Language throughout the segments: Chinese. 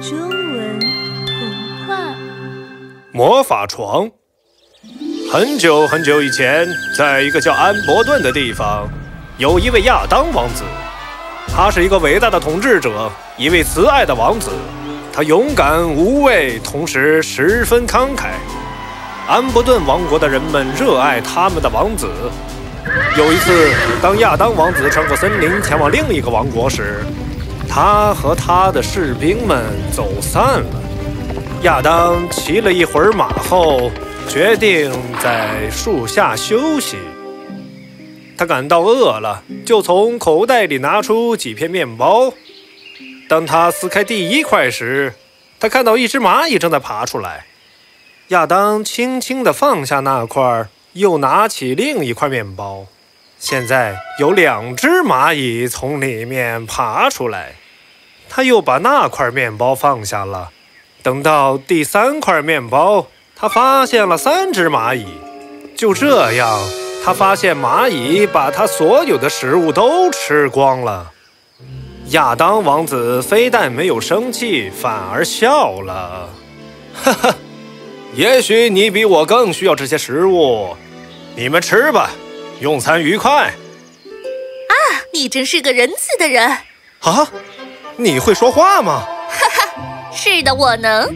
中文童话。魔法床。很久很久以前，在一个叫安伯顿的地方，有一位亚当王子。他是一个伟大的统治者，一位慈爱的王子。他勇敢无畏，同时十分慷慨。安伯顿王国的人们热爱他们的王子。有一次，当亚当王子穿过森林前往另一个王国时，他和他的士兵们走散了。亚当骑了一会儿马后，决定在树下休息。他感到饿了，就从口袋里拿出几片面包。当他撕开第一块时，他看到一只蚂蚁正在爬出来。亚当轻轻地放下那块，又拿起另一块面包。现在有两只蚂蚁从里面爬出来，他又把那块面包放下了。等到第三块面包，他发现了三只蚂蚁。就这样，他发现蚂蚁把他所有的食物都吃光了。亚当王子非但没有生气，反而笑了。哈哈，也许你比我更需要这些食物，你们吃吧。用餐愉快！啊，你真是个仁慈的人！啊，你会说话吗？哈哈，是的，我能。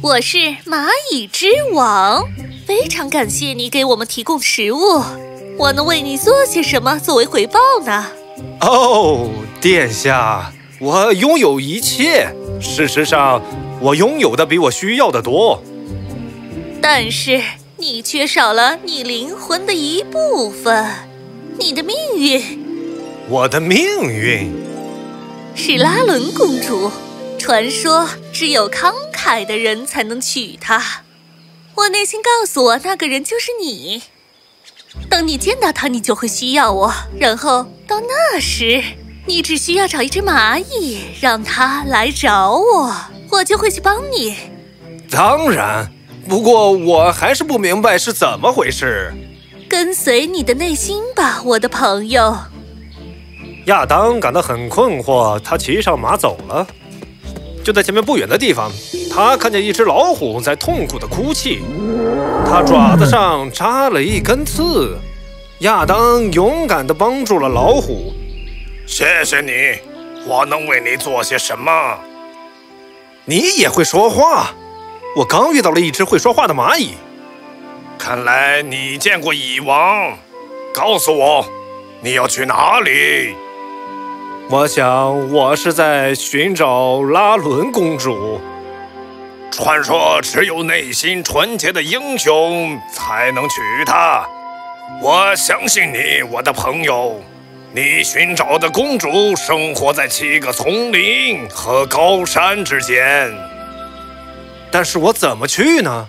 我是蚂蚁之王，非常感谢你给我们提供食物。我能为你做些什么作为回报呢？哦，殿下，我拥有一切。事实上，我拥有的比我需要的多。但是。你缺少了你灵魂的一部分，你的命运。我的命运是拉伦公主。传说只有慷慨的人才能娶她。我内心告诉我，那个人就是你。等你见到他，你就会需要我。然后到那时，你只需要找一只蚂蚁，让它来找我，我就会去帮你。当然。不过我还是不明白是怎么回事。跟随你的内心吧，我的朋友。亚当感到很困惑，他骑上马走了。就在前面不远的地方，他看见一只老虎在痛苦的哭泣，它爪子上扎了一根刺。亚当勇敢地帮助了老虎。谢谢你，我能为你做些什么？你也会说话。我刚遇到了一只会说话的蚂蚁。看来你见过蚁王。告诉我，你要去哪里？我想我是在寻找拉伦公主。传说只有内心纯洁的英雄才能娶她。我相信你，我的朋友。你寻找的公主生活在七个丛林和高山之间。但是我怎么去呢？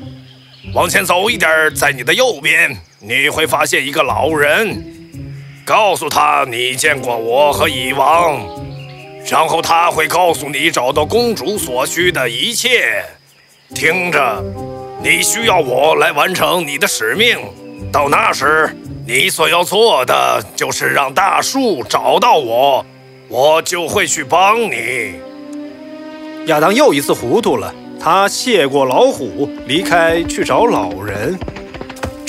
往前走一点，在你的右边，你会发现一个老人。告诉他你见过我和蚁王，然后他会告诉你找到公主所需的一切。听着，你需要我来完成你的使命。到那时，你所要做的就是让大树找到我，我就会去帮你。亚当又一次糊涂了。他谢过老虎，离开去找老人。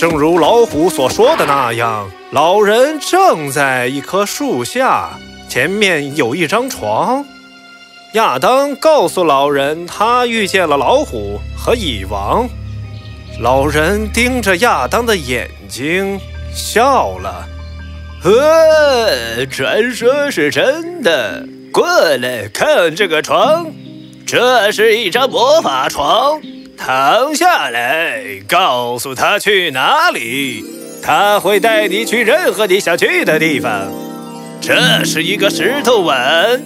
正如老虎所说的那样，老人正在一棵树下，前面有一张床。亚当告诉老人，他遇见了老虎和蚁王。老人盯着亚当的眼睛，笑了：“呵，传说是真的。过来看这个床。”这是一张魔法床，躺下来，告诉他去哪里，他会带你去任何你想去的地方。这是一个石头碗，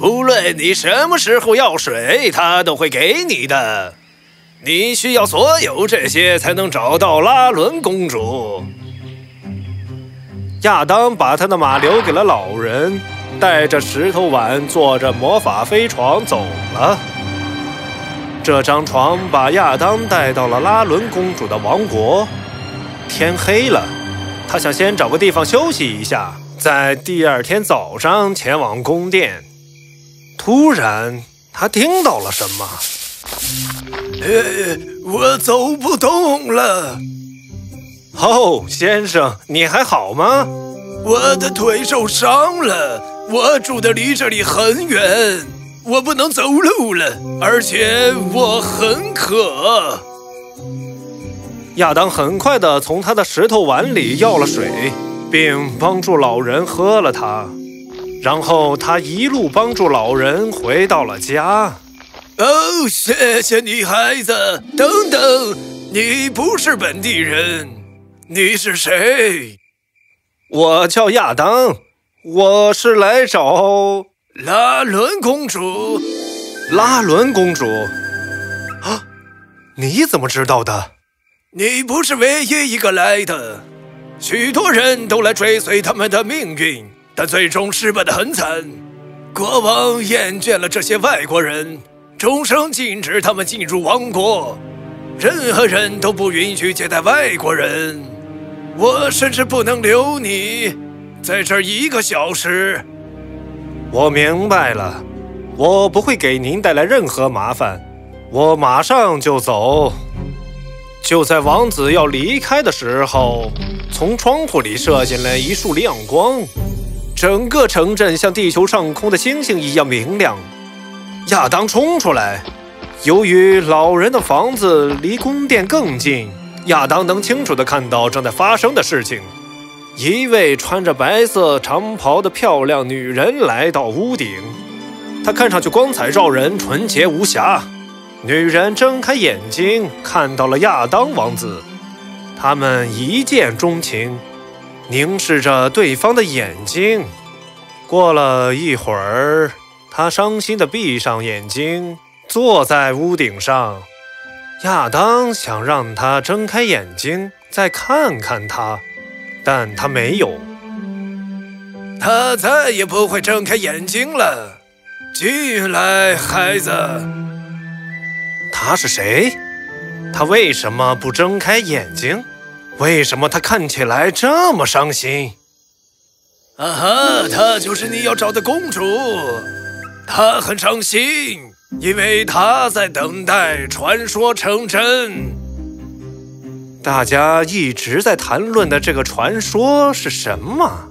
无论你什么时候要水，他都会给你的。你需要所有这些才能找到拉伦公主。亚当把他的马留给了老人。带着石头碗，坐着魔法飞床走了。这张床把亚当带到了拉伦公主的王国。天黑了，他想先找个地方休息一下，在第二天早上前往宫殿。突然，他听到了什么？呃，我走不动了。哦，先生，你还好吗？我的腿受伤了，我住的离这里很远，我不能走路了，而且我很渴。亚当很快地从他的石头碗里要了水，并帮助老人喝了它。然后他一路帮助老人回到了家。哦，谢谢你，孩子。等等，你不是本地人，你是谁？我叫亚当，我是来找拉伦公主。拉伦公主？啊，你怎么知道的？你不是唯一一个来的，许多人都来追随他们的命运，但最终失败的很惨。国王厌倦了这些外国人，终生禁止他们进入王国，任何人都不允许接待外国人。我甚至不能留你在这儿一个小时。我明白了，我不会给您带来任何麻烦，我马上就走。就在王子要离开的时候，从窗户里射进来一束亮光，整个城镇像地球上空的星星一样明亮。亚当冲出来，由于老人的房子离宫殿更近，亚当能清楚地看到正在发生的事情。一位穿着白色长袍的漂亮女人来到屋顶，她看上去光彩照人，纯洁无瑕。女人睁开眼睛，看到了亚当王子，他们一见钟情，凝视着对方的眼睛。过了一会儿，她伤心地闭上眼睛，坐在屋顶上。亚当想让她睁开眼睛，再看看他，但他没有。他再也不会睁开眼睛了。进来，孩子。他是谁？他为什么不睁开眼睛？为什么他看起来这么伤心？啊哈，她就是你要找的公主。她很伤心，因为她在等待传说成真。大家一直在谈论的这个传说是什么？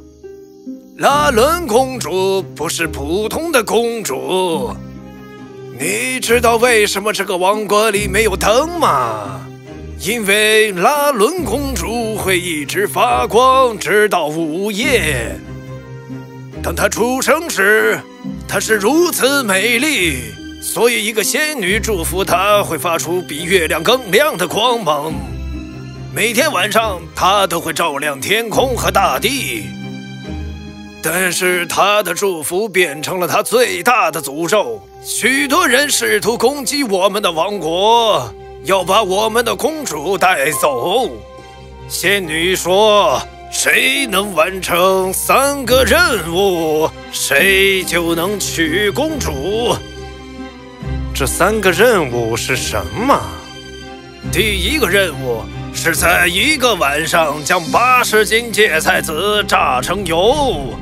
拉伦公主不是普通的公主。你知道为什么这个王国里没有灯吗？因为拉伦公主会一直发光，直到午夜。当她出生时，她是如此美丽，所以一个仙女祝福她会发出比月亮更亮的光芒。每天晚上，它都会照亮天空和大地。但是她的祝福变成了她最大的诅咒。许多人试图攻击我们的王国，要把我们的公主带走。仙女说：“谁能完成三个任务，谁就能娶公主。”这三个任务是什么？第一个任务是在一个晚上将八十斤芥菜籽榨成油。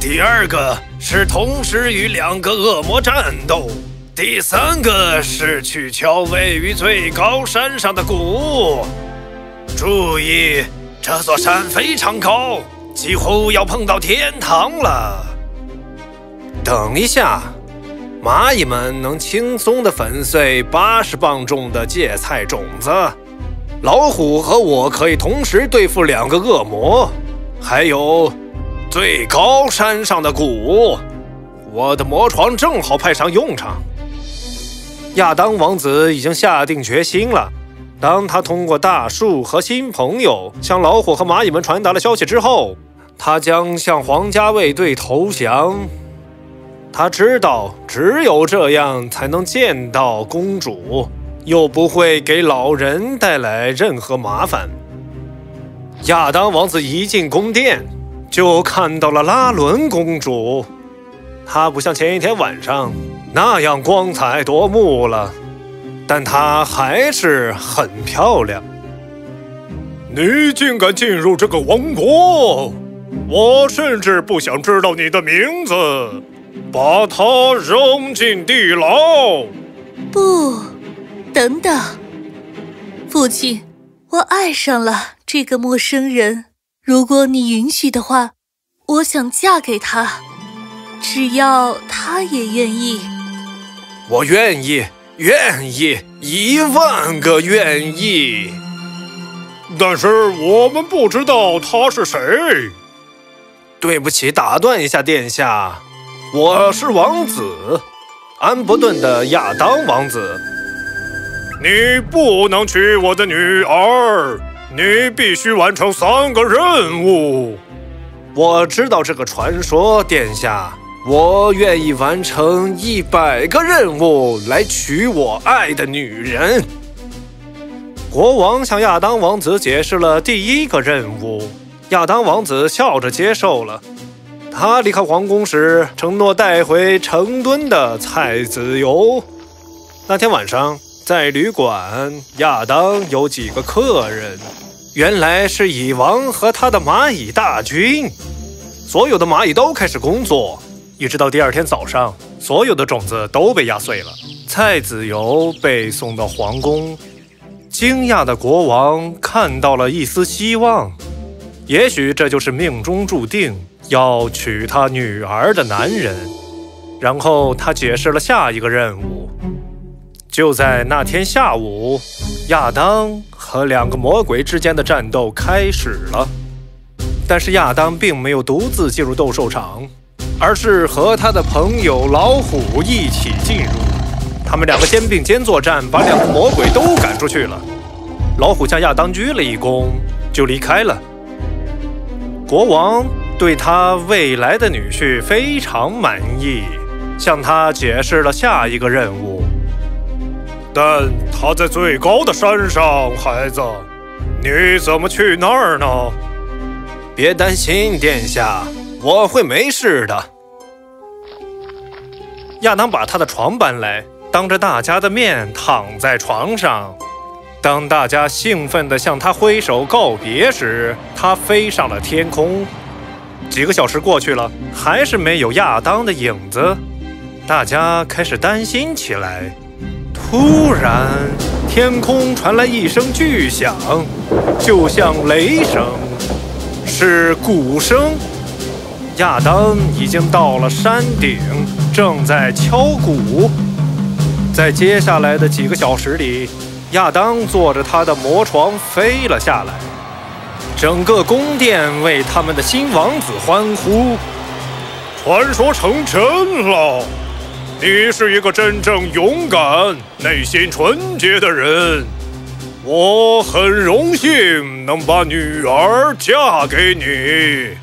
第二个是同时与两个恶魔战斗，第三个是去敲位于最高山上的鼓。注意，这座山非常高，几乎要碰到天堂了。等一下，蚂蚁们能轻松地粉碎八十磅重的芥菜种子，老虎和我可以同时对付两个恶魔，还有。最高山上的谷，我的魔床正好派上用场。亚当王子已经下定决心了。当他通过大树和新朋友向老虎和蚂蚁们传达了消息之后，他将向皇家卫队投降。他知道，只有这样才能见到公主，又不会给老人带来任何麻烦。亚当王子一进宫殿。就看到了拉伦公主，她不像前一天晚上那样光彩夺目了，但她还是很漂亮。你竟敢进入这个王国！我甚至不想知道你的名字。把它扔进地牢。不，等等，父亲，我爱上了这个陌生人。如果你允许的话，我想嫁给他，只要他也愿意。我愿意，愿意，一万个愿意。但是我们不知道他是谁。对不起，打断一下，殿下，我是王子，安伯顿的亚当王子。你不能娶我的女儿，你必须完成三个任务。我知道这个传说，殿下，我愿意完成一百个任务来娶我爱的女人。国王向亚当王子解释了第一个任务，亚当王子笑着接受了。他离开皇宫时承诺带回成吨的菜籽油。那天晚上，在旅馆，亚当有几个客人，原来是蚁王和他的蚂蚁大军。所有的蚂蚁都开始工作，一直到第二天早上，所有的种子都被压碎了，菜籽油被送到皇宫。惊讶的国王看到了一丝希望，也许这就是命中注定要娶他女儿的男人。然后他解释了下一个任务。就在那天下午，亚当和两个魔鬼之间的战斗开始了。但是亚当并没有独自进入斗兽场，而是和他的朋友老虎一起进入。他们两个肩并肩作战，把两个魔鬼都赶出去了。老虎向亚当鞠了一躬，就离开了。国王对他未来的女婿非常满意，向他解释了下一个任务。但他在最高的山上，孩子，你怎么去那儿呢？别担心，殿下，我会没事的。亚当把他的床搬来。当着大家的面躺在床上，当大家兴奋地向他挥手告别时，他飞上了天空。几个小时过去了，还是没有亚当的影子，大家开始担心起来。突然，天空传来一声巨响，就像雷声，是鼓声。亚当已经到了山顶，正在敲鼓。在接下来的几个小时里，亚当坐着他的魔床飞了下来，整个宫殿为他们的新王子欢呼。传说成真了，你是一个真正勇敢、内心纯洁的人，我很荣幸能把女儿嫁给你。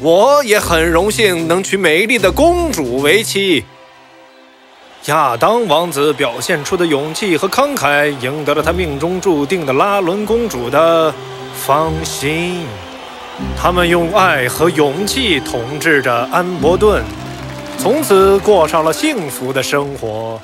我也很荣幸能娶美丽的公主为妻。亚当王子表现出的勇气和慷慨，赢得了他命中注定的拉伦公主的芳心。他们用爱和勇气统治着安伯顿，从此过上了幸福的生活。